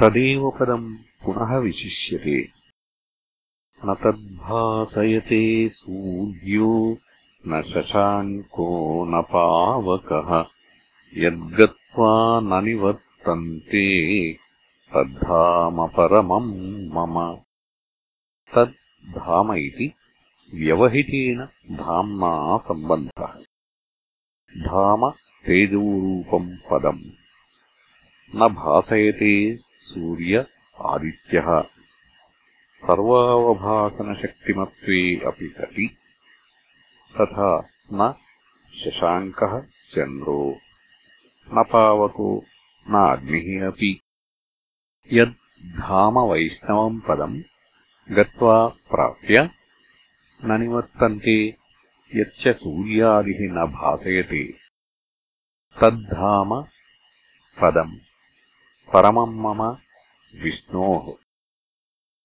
तदेव पदम् पुनः विशिष्यते। न तद्भासयते सूर्यो न शशाङ्को न पावकः। यद्गत्वा न निवर्तन्ते तद्धामपरमम् मम। तद्धाम इति व्यवहितेन धाम्ना सम्बन्धः। धाम तेजोरूपम् पदम्। न भासयते सूर्य आदित्यः। सर्वावभासनशक्तिमत्वे अपि सति। तथा न शशाङ्कः चन्द्रो। न पावको न अग्निः अपि यद्धामवैष्णवम् पदम् गत्वा प्राप्य न निवर्तन्ते यच्च सूर्यादिः न भासयते। तद्धाम पदम् परमम् मम विष्णोः